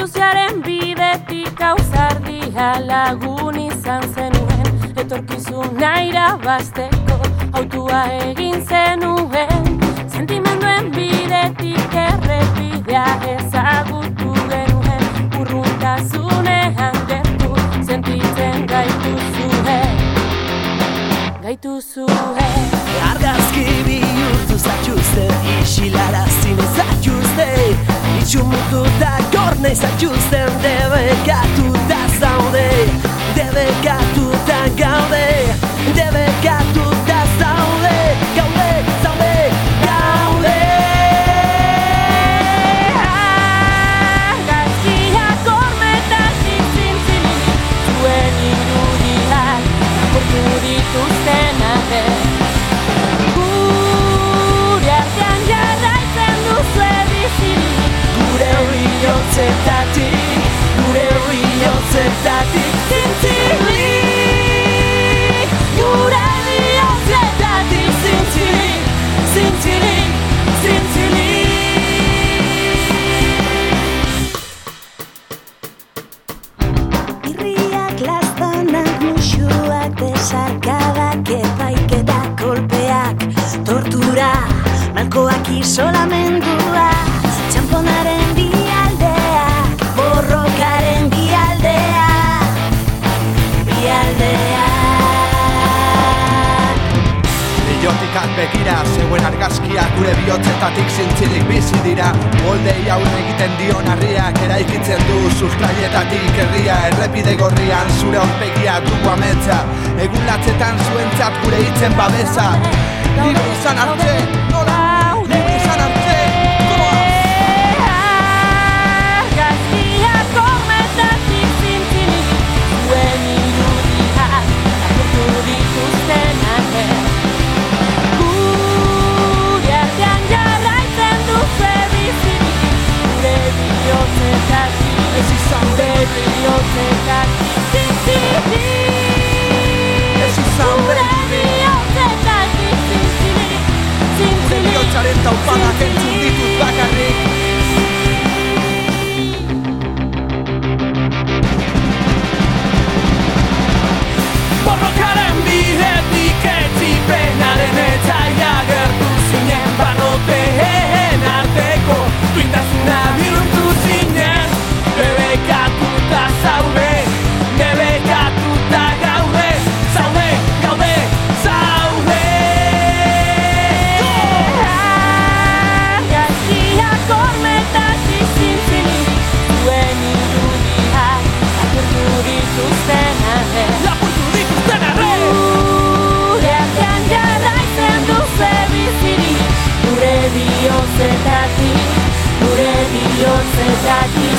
Txamponaren bidetik hauzardia lagun izan zenuen. Etorkizun naira basteko autua egin zenuen. Sentimenduen bidetik errepidea ezagutu genuen. Urruntasunean gertu sentitzen gaitu zuen. Gaitu zuen gorne zatxuzten Debekatu da zaude Debekatu da gaude malkoak isolamendua, txamponaren bialdeak, borrokaren bialdeak, bialdeak. Biotikak begira, zeuen argazkia gure bihotzetatik zintzilik bizi dira Moldei aurre egiten dion harriak eraikitzen du sustraietatik herria Errepide gorrian zure aurpegia dugu ametsa Egun latzetan zuentzat gure hitzen babesa Libre izan arte, nola? Zintzilik like